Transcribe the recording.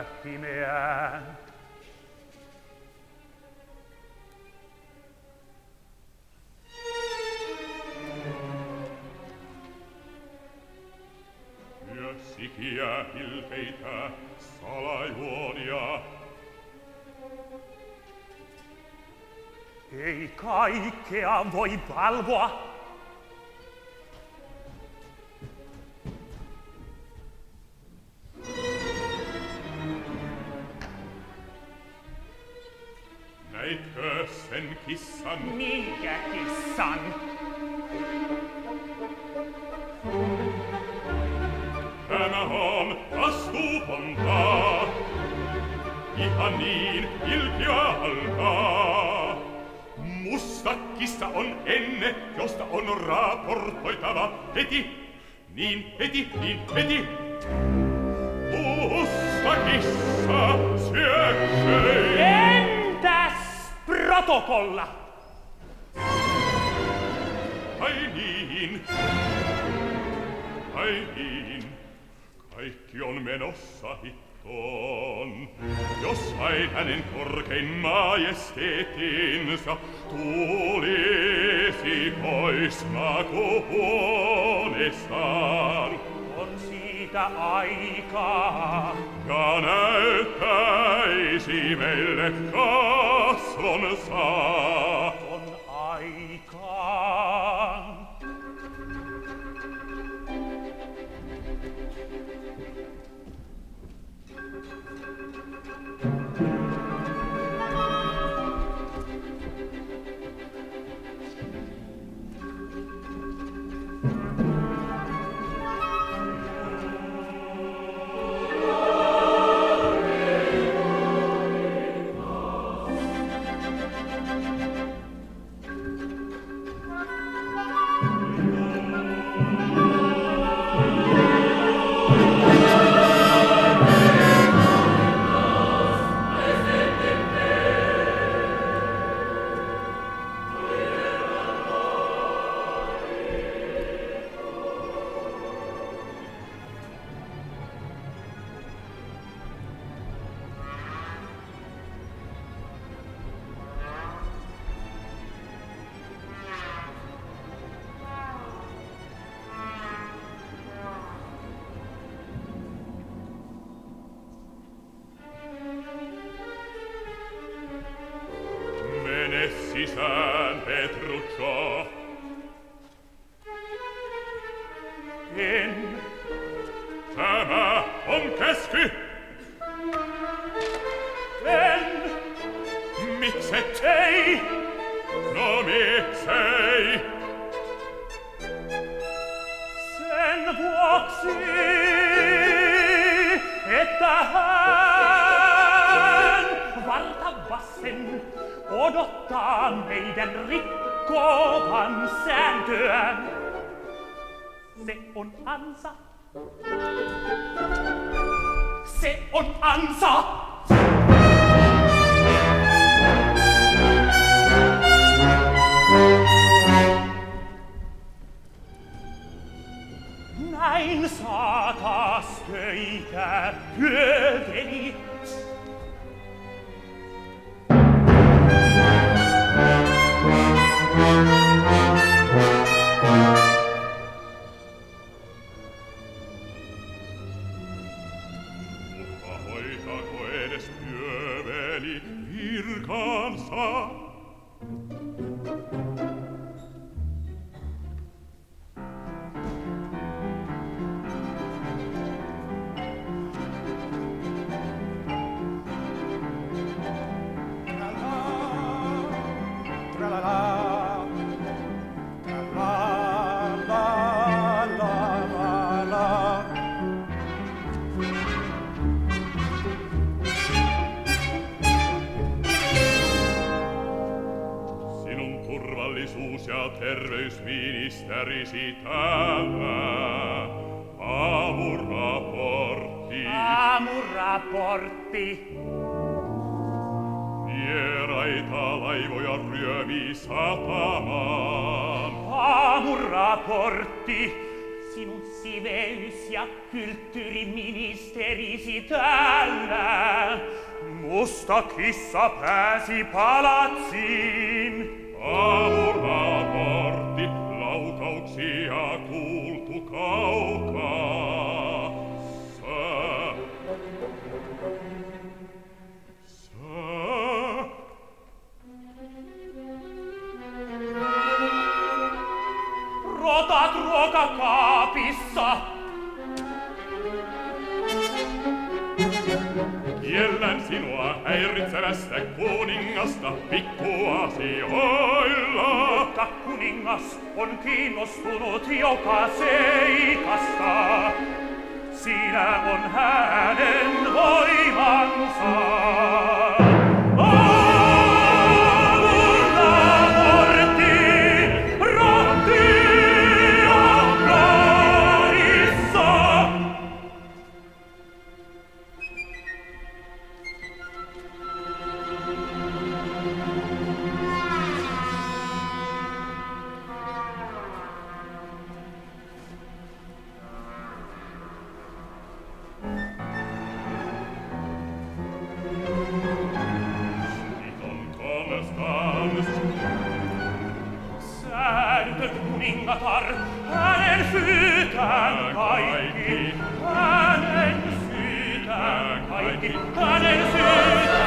Fatimea sicia il feita sala iuonia Ei kai a voi valvoa Miten kissan? Minkä kissan? Tämä on vastuutontaa. Ihan niin ilkiä alkaa. Musta kissa on enne, josta on raportoitava heti. Niin heti, niin heti. Musta kissa syöksyi. Protokolla? Ai niin. Ai niin. Kaikki on menossa hittoon. Jos vain hänen korkein majesteettinsa tulisi pois makuhuoneestaan. vita aica Ganelteisi meille kasvon saa Ton aikaa di San Petruccio. In Tama on caschi Ben No nomi sei Sen voxi et tahan Varta bassen odottaa meidän rikkovan sääntöä. Se on ansa. Se on ansa. Näin saa taas töitä hyöveni comme turvallisuus ja terveysministeri tämä aamuraportti. Aamuraportti. Vieraita laivoja ryömi satamaan. Aamuraportti. Sinun siveys- ja kulttuuriministerisi täällä. Musta kissa pääsi palatsiin amor eväs se kuningasta pikkuasi olla. Mutta kuningas on kiinnostunut jokaseikasta. Siinä on hänen voimansa. stammest kuningatar, hänen syytään kaikki, hänen syytään kaikki, hänen syytään